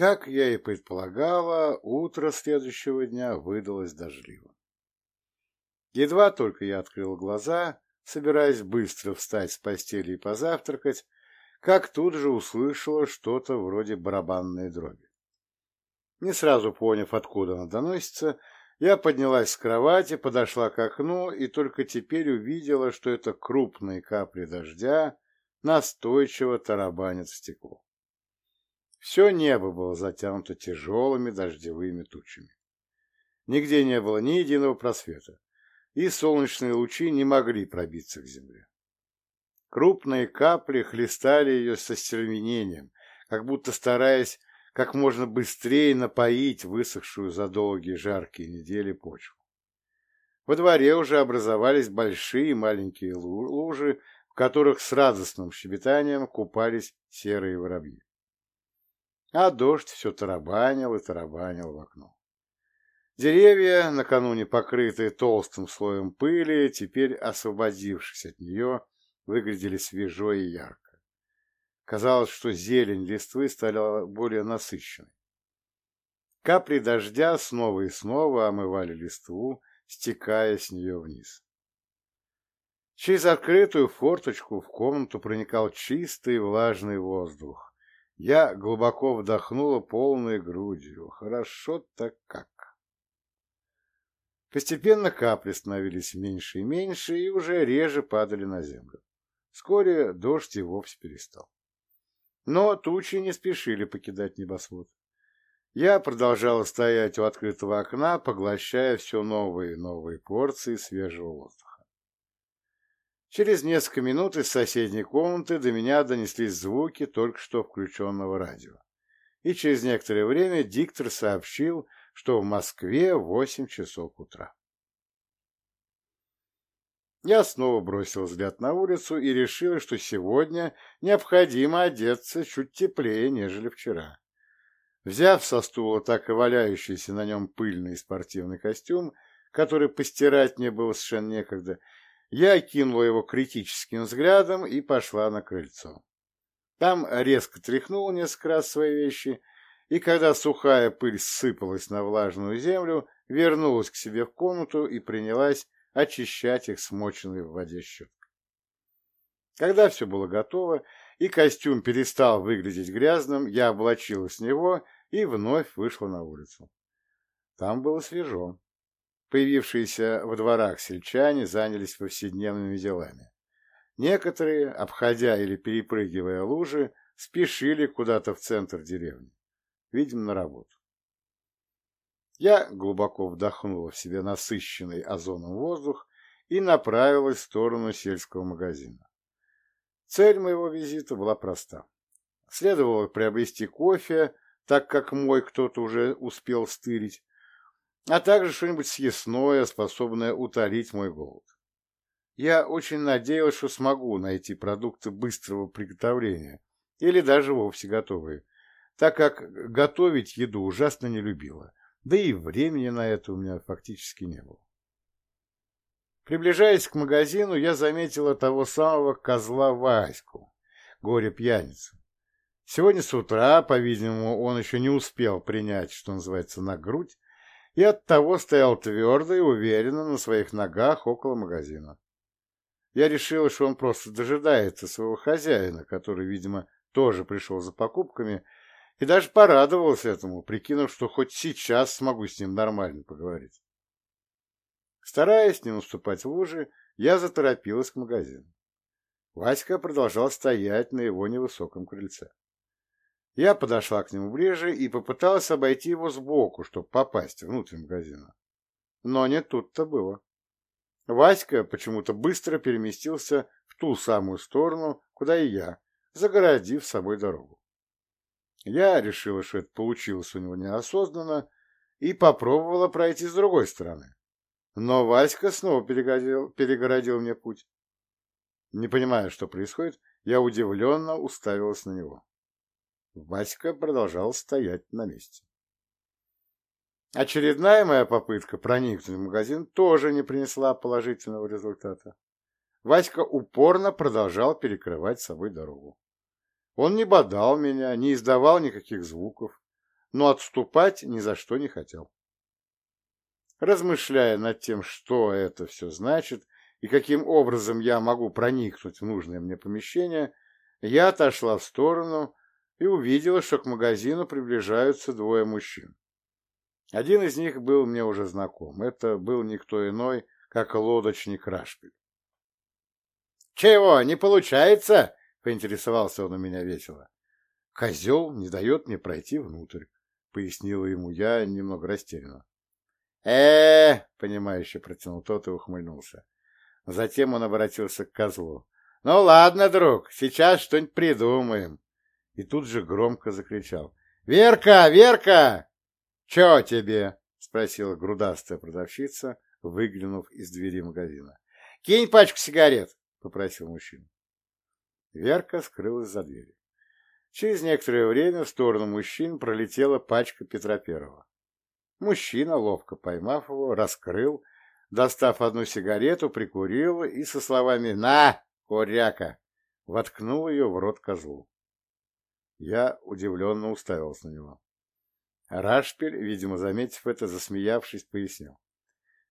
Как я и предполагала, утро следующего дня выдалось дождливым. Едва только я открыл глаза, собираясь быстро встать с постели и позавтракать, как тут же услышала что-то вроде барабанной дроби. Не сразу поняв, откуда она доносится, я поднялась с кровати, подошла к окну и только теперь увидела, что это крупные капли дождя настойчиво тарабанят в стекло. Все небо было затянуто тяжелыми дождевыми тучами. Нигде не было ни единого просвета, и солнечные лучи не могли пробиться к земле. Крупные капли хлестали ее со стервенением, как будто стараясь как можно быстрее напоить высохшую за долгие жаркие недели почву. Во дворе уже образовались большие и маленькие лужи, в которых с радостным щебетанием купались серые воробьи. А дождь все тарабанил и тарабанил в окно. Деревья, накануне покрытые толстым слоем пыли, теперь освободившись от нее, выглядели свежо и ярко. Казалось, что зелень листвы стала более насыщенной. Капли дождя снова и снова омывали листву, стекая с нее вниз. Через открытую форточку в комнату проникал чистый влажный воздух. Я глубоко вдохнула полной грудью. Хорошо-то как. Постепенно капли становились меньше и меньше и уже реже падали на землю. Вскоре дождь и вовсе перестал. Но тучи не спешили покидать небосвод. Я продолжала стоять у открытого окна, поглощая все новые и новые порции свежего воздуха. Через несколько минут из соседней комнаты до меня донеслись звуки только что включенного радио. И через некоторое время диктор сообщил, что в Москве восемь часов утра. Я снова бросил взгляд на улицу и решил, что сегодня необходимо одеться чуть теплее, нежели вчера. Взяв со стула так и валяющийся на нем пыльный спортивный костюм, который постирать мне было совершенно некогда, я кинула его критическим взглядом и пошла на крыльцо. Там резко тряхнул несколько раз свои вещи и когда сухая пыль сыпалась на влажную землю, вернулась к себе в комнату и принялась очищать их смоченной в воде щеткой. Когда все было готово, и костюм перестал выглядеть грязным, я облачилась в него и вновь вышла на улицу. Там было свежо. Появившиеся во дворах сельчане занялись повседневными делами. Некоторые, обходя или перепрыгивая лужи, спешили куда-то в центр деревни видимо, на работу. Я глубоко вдохнула в себе насыщенный озоном воздух и направилась в сторону сельского магазина. Цель моего визита была проста. Следовало приобрести кофе, так как мой кто-то уже успел стырить, а также что-нибудь съестное, способное утолить мой голод. Я очень надеялась, что смогу найти продукты быстрого приготовления или даже вовсе готовые, так как готовить еду ужасно не любила, да и времени на это у меня фактически не было. Приближаясь к магазину, я заметила того самого козла Ваську, горе-пьяницу. Сегодня с утра, по-видимому, он еще не успел принять, что называется, на грудь, и оттого стоял твердо и уверенно на своих ногах около магазина. Я решила, что он просто дожидается своего хозяина, который, видимо, тоже пришел за покупками, и даже порадовался этому, прикинув, что хоть сейчас смогу с ним нормально поговорить. Стараясь не наступать в лужи, я заторопилась к магазину. Васька продолжал стоять на его невысоком крыльце. Я подошла к нему ближе и попыталась обойти его сбоку, чтобы попасть внутрь магазина. Но не тут-то было. Васька почему-то быстро переместился в ту самую сторону, куда и я, загородив собой дорогу. Я решила, что это получилось у него неосознанно, и попробовала пройти с другой стороны. Но Васька снова перегородил, перегородил мне путь. Не понимая, что происходит, я удивленно уставилась на него. Васька продолжал стоять на месте. Очередная моя попытка проникнуть в магазин тоже не принесла положительного результата. Васька упорно продолжал перекрывать собой дорогу. Он не бодал меня, не издавал никаких звуков, но отступать ни за что не хотел. Размышляя над тем, что это все значит и каким образом я могу проникнуть в нужное мне помещение, я отошла в сторону и увидела, что к магазину приближаются двое мужчин. Один из них был мне уже знаком. Это был никто иной, как лодочник Рашпиль. «Чего, не получается?» — поинтересовался он у меня весело. «Козел не дает мне пройти внутрь», — пояснила ему я немного растерянно. э понимающе протянул тот и ухмыльнулся. Затем он обратился к козлу. «Ну ладно, друг, сейчас что-нибудь придумаем». И тут же громко закричал. «Верка! Верка! Че тебе?» — спросила грудастая продавщица, выглянув из двери магазина. «Кинь пачку сигарет!» — попросил мужчина. Верка скрылась за дверью. Через некоторое время в сторону мужчин пролетела пачка Петра Первого. Мужчина, ловко поймав его, раскрыл, достав одну сигарету, прикурил и со словами «На, коряка!» воткнул ее в рот козлу. Я удивленно уставился на него. Рашпель, видимо, заметив это, засмеявшись, пояснил.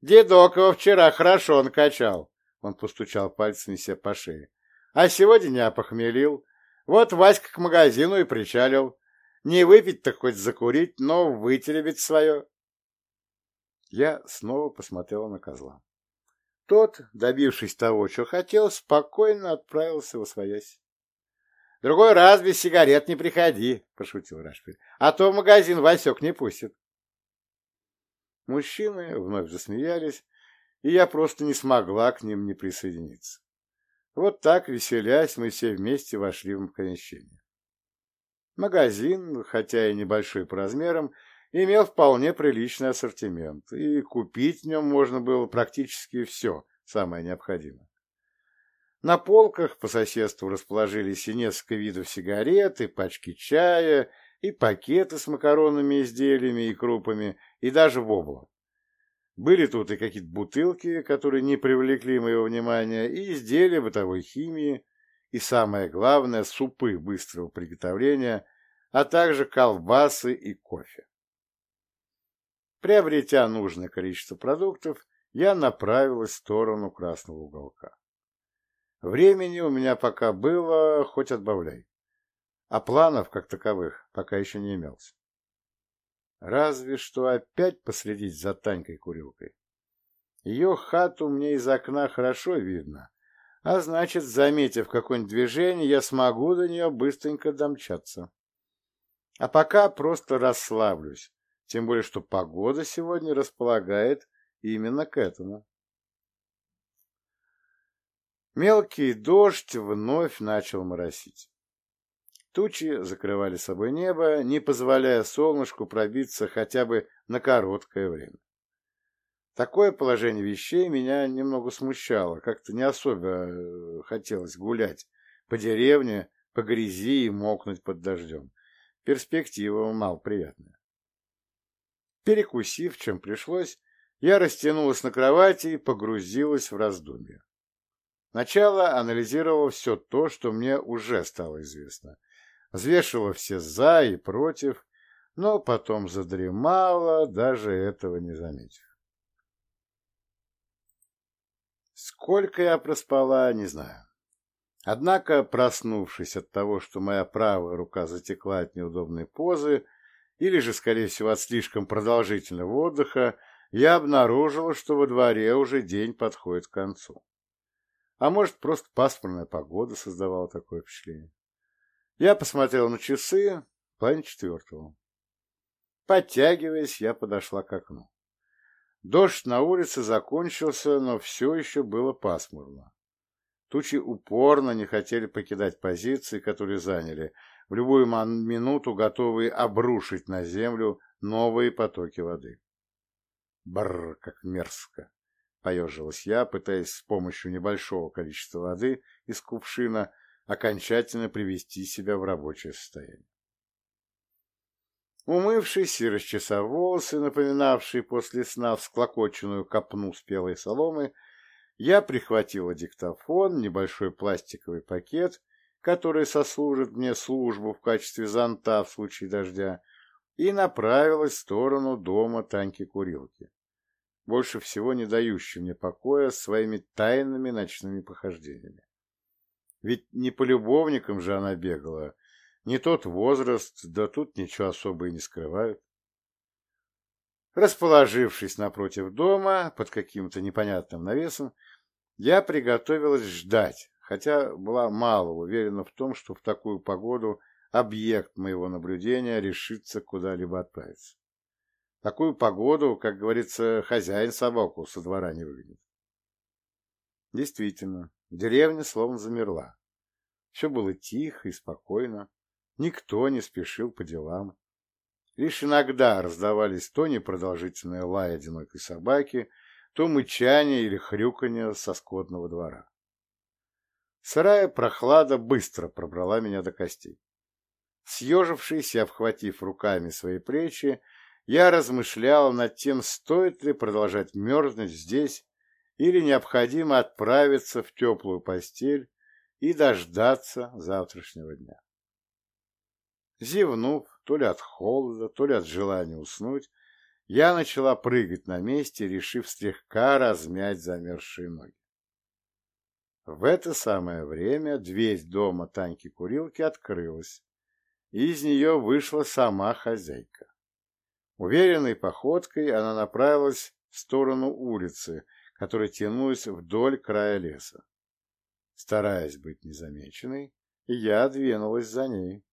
«Дедок его вчера хорошо накачал!» Он постучал пальцами себе по шее. «А сегодня не опохмелил. Вот Васька к магазину и причалил. Не выпить-то хоть закурить, но вытеребить свое». Я снова посмотрел на козла. Тот, добившись того, что хотел, спокойно отправился в освоясь. — Другой раз без сигарет не приходи, — пошутил Рашпиль, — а то в магазин Васек не пустит. Мужчины вновь засмеялись, и я просто не смогла к ним не присоединиться. Вот так, веселясь, мы все вместе вошли в помещение. Магазин, хотя и небольшой по размерам, имел вполне приличный ассортимент, и купить в нем можно было практически все самое необходимое. На полках по соседству расположились и несколько видов сигарет, и пачки чая, и пакеты с макаронными изделиями и крупами, и даже вобла. Были тут и какие-то бутылки, которые не привлекли моего внимания, и изделия бытовой химии, и, самое главное, супы быстрого приготовления, а также колбасы и кофе. Приобретя нужное количество продуктов, я направилась в сторону красного уголка. Времени у меня пока было, хоть отбавляй. А планов, как таковых, пока еще не имелось. Разве что опять последить за Танькой-курилкой. Ее хату мне из окна хорошо видно, а значит, заметив какое-нибудь движение, я смогу до нее быстренько домчаться. А пока просто расслаблюсь, тем более, что погода сегодня располагает именно к этому. Мелкий дождь вновь начал моросить. Тучи закрывали собой небо, не позволяя солнышку пробиться хотя бы на короткое время. Такое положение вещей меня немного смущало, как-то не особо э, хотелось гулять по деревне, по грязи и мокнуть под дождем. Перспектива мало приятная. Перекусив, чем пришлось, я растянулась на кровати и погрузилась в раздумья. Сначала анализировала все то, что мне уже стало известно. Взвешивала все «за» и «против», но потом задремала, даже этого не заметив. Сколько я проспала, не знаю. Однако, проснувшись от того, что моя правая рука затекла от неудобной позы, или же, скорее всего, от слишком продолжительного отдыха, я обнаружила, что во дворе уже день подходит к концу. А может, просто пасмурная погода создавала такое впечатление. Я посмотрел на часы, половина четвертого. Подтягиваясь, я подошла к окну. Дождь на улице закончился, но все еще было пасмурно. Тучи упорно не хотели покидать позиции, которые заняли, в любую минуту готовые обрушить на землю новые потоки воды. Бррр, как мерзко! Поежилась я, пытаясь с помощью небольшого количества воды из кувшина окончательно привести себя в рабочее состояние. Умывшись и расчесав волосы, напоминавшие после сна всклокоченную копну спелой соломы, я прихватила диктофон, небольшой пластиковый пакет, который сослужит мне службу в качестве зонта в случае дождя, и направилась в сторону дома Таньки-курилки, больше всего не дающей мне покоя своими тайными ночными похождениями. Ведь не по любовникам же она бегала, не тот возраст, да тут ничего особо и не скрывают. Расположившись напротив дома, под каким-то непонятным навесом, я приготовилась ждать, хотя была мало уверена в том, что в такую погоду объект моего наблюдения решится куда-либо отправиться. Такую погоду, как говорится, хозяин собаку со двора не выгонит. Действительно, деревня словно замерла. Все было тихо и спокойно, никто не спешил по делам. Лишь иногда раздавались то непродолжительное лай одинокой собаки, то мычание или хрюканье со скотного двора. Сырая прохлада быстро пробрала меня до костей. Съежившись и обхватив руками свои плечи, я размышлял над тем, стоит ли продолжать мерзнуть здесь или необходимо отправиться в теплую постель и дождаться завтрашнего дня. Зевнув, то ли от холода, то ли от желания уснуть, я начала прыгать на месте, решив слегка размять замерзшие ноги. В это самое время дверь дома Таньки-курилки открылась, и из нее вышла сама хозяйка. Уверенной походкой она направилась в сторону улицы, которая тянулась вдоль края леса. Стараясь быть незамеченной, я двинулась за ней.